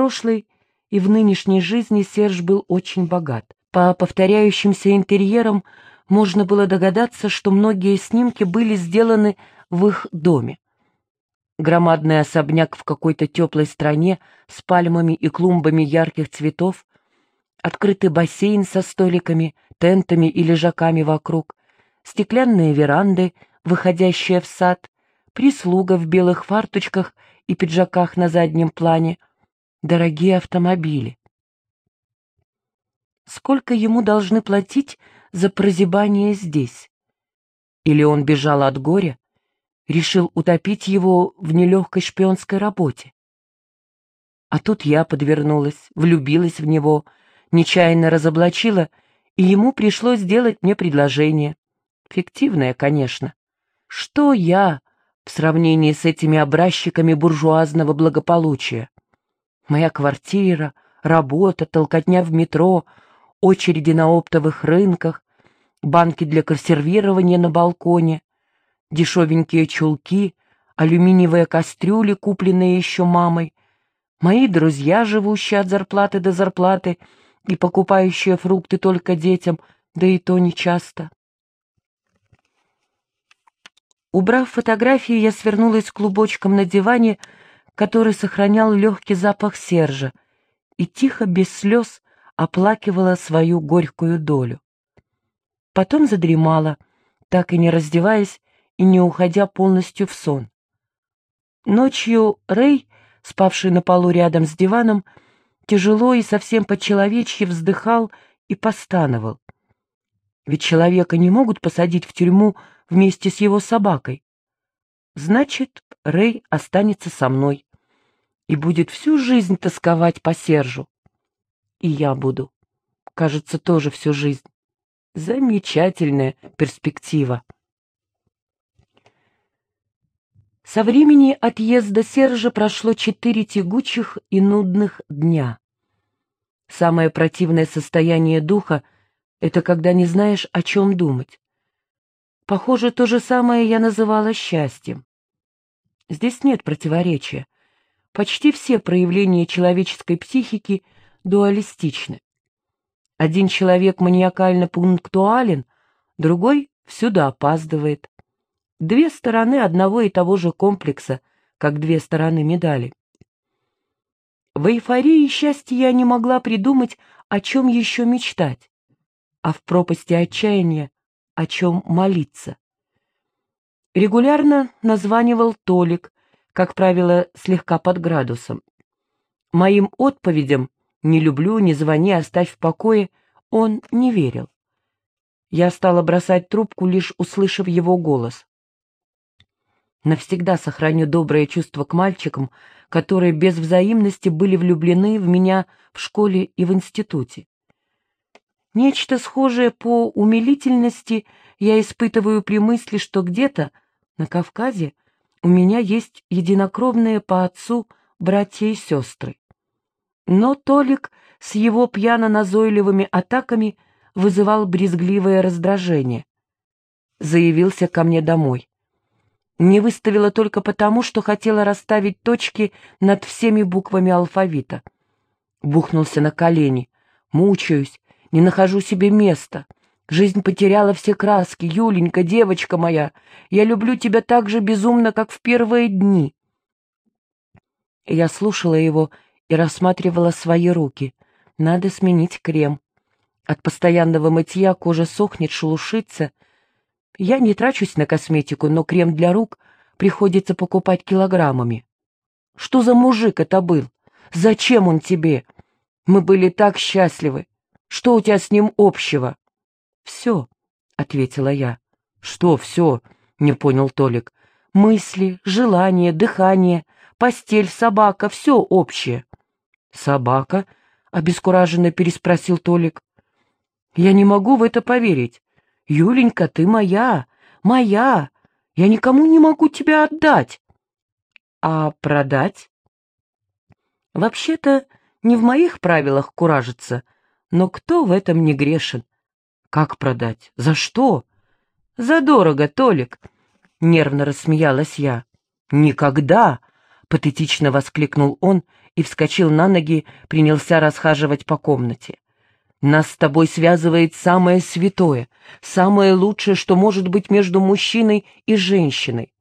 прошлой и в нынешней жизни Серж был очень богат. По повторяющимся интерьерам можно было догадаться, что многие снимки были сделаны в их доме. Громадный особняк в какой-то теплой стране с пальмами и клумбами ярких цветов, открытый бассейн со столиками, тентами и лежаками вокруг, стеклянные веранды, выходящие в сад, прислуга в белых фарточках и пиджаках на заднем плане, дорогие автомобили. Сколько ему должны платить за прозябание здесь? Или он бежал от горя, решил утопить его в нелегкой шпионской работе? А тут я подвернулась, влюбилась в него, нечаянно разоблачила, и ему пришлось сделать мне предложение. Фиктивное, конечно. Что я в сравнении с этими образчиками буржуазного благополучия? Моя квартира, работа, толкотня в метро, очереди на оптовых рынках, банки для консервирования на балконе, дешевенькие чулки, алюминиевые кастрюли, купленные еще мамой, мои друзья, живущие от зарплаты до зарплаты и покупающие фрукты только детям, да и то нечасто. Убрав фотографии, я свернулась клубочком на диване, который сохранял легкий запах Сержа, и тихо, без слез, оплакивала свою горькую долю. Потом задремала, так и не раздеваясь и не уходя полностью в сон. Ночью Рэй, спавший на полу рядом с диваном, тяжело и совсем по-человечьи вздыхал и постановал. Ведь человека не могут посадить в тюрьму вместе с его собакой. Значит, Рэй останется со мной и будет всю жизнь тосковать по Сержу. И я буду. Кажется, тоже всю жизнь. Замечательная перспектива. Со времени отъезда Сержа прошло четыре тягучих и нудных дня. Самое противное состояние духа — это когда не знаешь, о чем думать. Похоже, то же самое я называла счастьем. Здесь нет противоречия. Почти все проявления человеческой психики дуалистичны. Один человек маниакально пунктуален, другой всюду опаздывает. Две стороны одного и того же комплекса, как две стороны медали. В эйфории счастья я не могла придумать, о чем еще мечтать, а в пропасти отчаяния о чем молиться. Регулярно названивал Толик, как правило, слегка под градусом. Моим отповедям «не люблю, не звони, оставь в покое» он не верил. Я стала бросать трубку, лишь услышав его голос. Навсегда сохраню доброе чувство к мальчикам, которые без взаимности были влюблены в меня в школе и в институте. Нечто схожее по умилительности я испытываю при мысли, что где-то на Кавказе у меня есть единокровные по отцу братья и сестры. Но Толик с его пьяно-назойливыми атаками вызывал брезгливое раздражение. Заявился ко мне домой. Не выставила только потому, что хотела расставить точки над всеми буквами алфавита. Бухнулся на колени. Мучаюсь, не нахожу себе места. Жизнь потеряла все краски. Юленька, девочка моя, я люблю тебя так же безумно, как в первые дни. Я слушала его и рассматривала свои руки. Надо сменить крем. От постоянного мытья кожа сохнет, шелушится. Я не трачусь на косметику, но крем для рук приходится покупать килограммами. Что за мужик это был? Зачем он тебе? Мы были так счастливы. Что у тебя с ним общего?» «Все», — ответила я. «Что все?» — не понял Толик. «Мысли, желания, дыхание, постель, собака — все общее». «Собака?» — обескураженно переспросил Толик. «Я не могу в это поверить. Юленька, ты моя, моя. Я никому не могу тебя отдать». «А продать?» «Вообще-то не в моих правилах куражиться», но кто в этом не грешен? Как продать? За что? Задорого, Толик, нервно рассмеялась я. Никогда, патетично воскликнул он и вскочил на ноги, принялся расхаживать по комнате. Нас с тобой связывает самое святое, самое лучшее, что может быть между мужчиной и женщиной.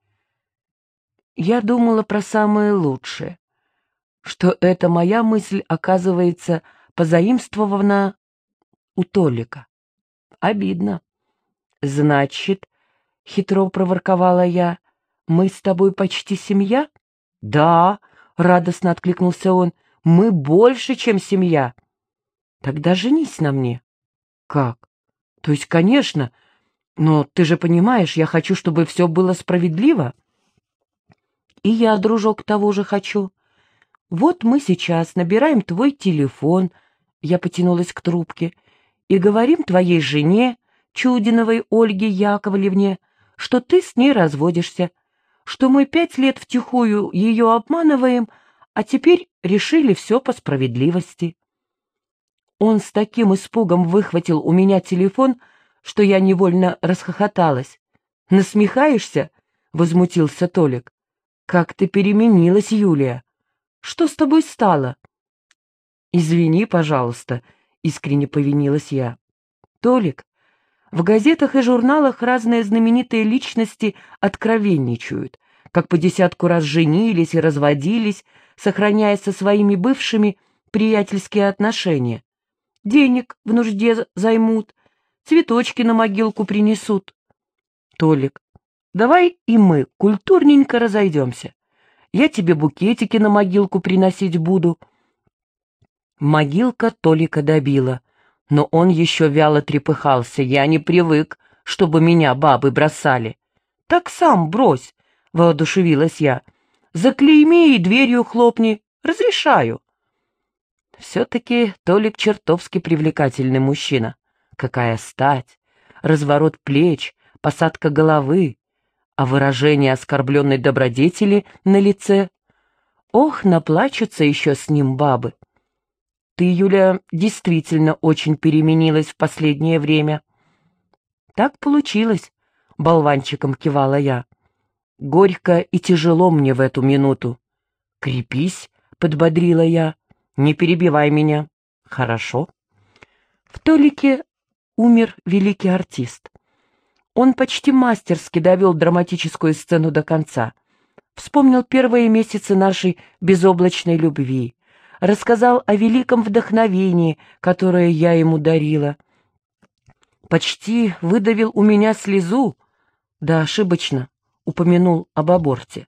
Я думала про самое лучшее, что эта моя мысль оказывается позаимствована у Толика. Обидно. Значит, хитро проворковала я, мы с тобой почти семья? Да, радостно откликнулся он, мы больше, чем семья. Тогда женись на мне. Как? То есть, конечно, но ты же понимаешь, я хочу, чтобы все было справедливо. И я, дружок, того же хочу. Вот мы сейчас набираем твой телефон, я потянулась к трубке, и говорим твоей жене, Чудиновой Ольге Яковлевне, что ты с ней разводишься, что мы пять лет втихую ее обманываем, а теперь решили все по справедливости. Он с таким испугом выхватил у меня телефон, что я невольно расхохоталась. «Насмехаешься?» — возмутился Толик. «Как ты переменилась, Юлия! Что с тобой стало?» «Извини, пожалуйста», — искренне повинилась я. «Толик, в газетах и журналах разные знаменитые личности откровенничают, как по десятку раз женились и разводились, сохраняя со своими бывшими приятельские отношения. Денег в нужде займут, цветочки на могилку принесут. Толик, давай и мы культурненько разойдемся. Я тебе букетики на могилку приносить буду. Могилка Толика добила, но он еще вяло трепыхался. Я не привык, чтобы меня бабы бросали. Так сам брось, воодушевилась я. Заклейми и дверью хлопни. Разрешаю. Все-таки Толик чертовски привлекательный мужчина. Какая стать, разворот плеч, посадка головы, а выражение оскорбленной добродетели на лице. Ох, наплачутся еще с ним бабы. Ты, Юля, действительно очень переменилась в последнее время. Так получилось, болванчиком кивала я. Горько и тяжело мне в эту минуту. Крепись, подбодрила я. Не перебивай меня. Хорошо. В Толике умер великий артист. Он почти мастерски довел драматическую сцену до конца. Вспомнил первые месяцы нашей безоблачной любви. Рассказал о великом вдохновении, которое я ему дарила. Почти выдавил у меня слезу, да ошибочно упомянул об аборте.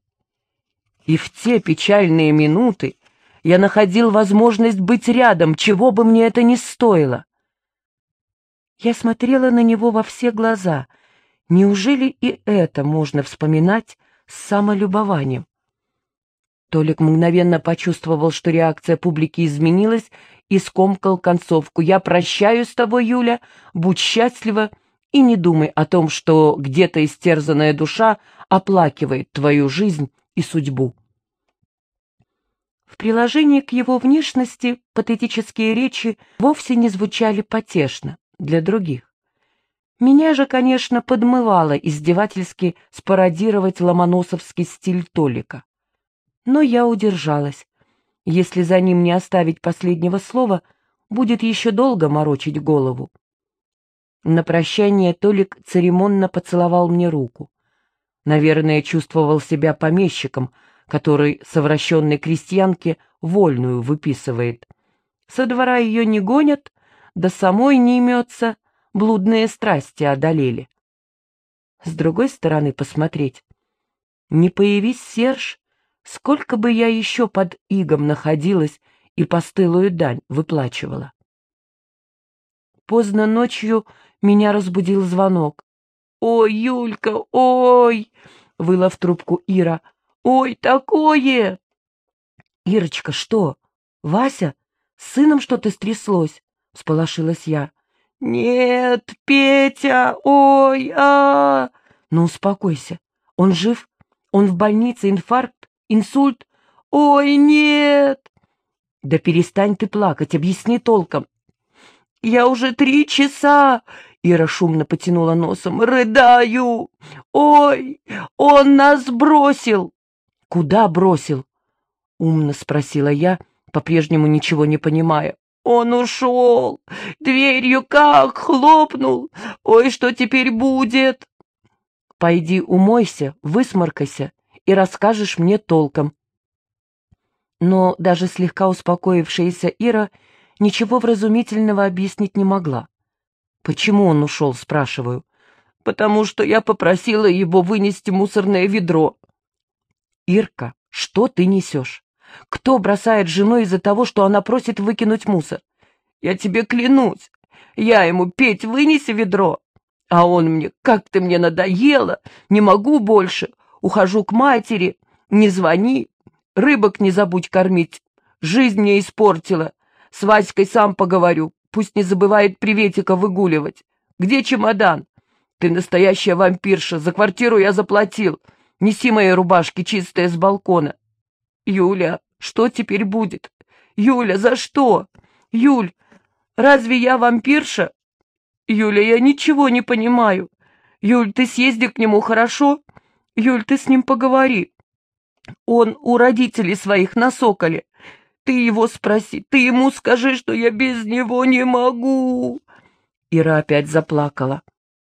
И в те печальные минуты я находил возможность быть рядом, чего бы мне это ни стоило. Я смотрела на него во все глаза. Неужели и это можно вспоминать с самолюбованием? Толик мгновенно почувствовал, что реакция публики изменилась, и скомкал концовку. «Я прощаюсь с тобой, Юля, будь счастлива и не думай о том, что где-то истерзанная душа оплакивает твою жизнь и судьбу». В приложении к его внешности патетические речи вовсе не звучали потешно для других. Меня же, конечно, подмывало издевательски спародировать ломоносовский стиль Толика. Но я удержалась. Если за ним не оставить последнего слова, будет еще долго морочить голову. На прощание Толик церемонно поцеловал мне руку. Наверное, чувствовал себя помещиком — который совращенной крестьянке вольную выписывает. Со двора ее не гонят, да самой не имется, блудные страсти одолели. С другой стороны посмотреть. Не появись Серж, сколько бы я еще под игом находилась и постылую дань выплачивала. Поздно ночью меня разбудил звонок. «Ой, Юлька, ой!» — выла в трубку Ира. Ой, такое! Ирочка, что? Вася? С сыном что-то стряслось? Всполошилась я. Нет, Петя, ой, а, Ну, успокойся. Он жив? Он в больнице, инфаркт, инсульт? Ой, нет! Да перестань ты плакать, объясни толком. Я уже три часа, Ира шумно потянула носом, рыдаю. Ой, он нас бросил. «Куда бросил?» — умно спросила я, по-прежнему ничего не понимая. «Он ушел! Дверью как хлопнул! Ой, что теперь будет?» «Пойди умойся, высморкайся и расскажешь мне толком». Но даже слегка успокоившаяся Ира ничего вразумительного объяснить не могла. «Почему он ушел?» — спрашиваю. «Потому что я попросила его вынести мусорное ведро». «Ирка, что ты несешь? Кто бросает жену из-за того, что она просит выкинуть мусор? Я тебе клянусь, я ему, Петь, вынеси ведро. А он мне, как ты мне надоела, не могу больше, ухожу к матери, не звони, рыбок не забудь кормить, жизнь мне испортила. С Васькой сам поговорю, пусть не забывает приветика выгуливать. Где чемодан? Ты настоящая вампирша, за квартиру я заплатил. Неси мои рубашки чистые с балкона. Юля, что теперь будет? Юля, за что? Юль, разве я вампирша? Юля, я ничего не понимаю. Юль, ты съезди к нему, хорошо? Юль, ты с ним поговори. Он у родителей своих на Соколе. Ты его спроси, ты ему скажи, что я без него не могу. Ира опять заплакала.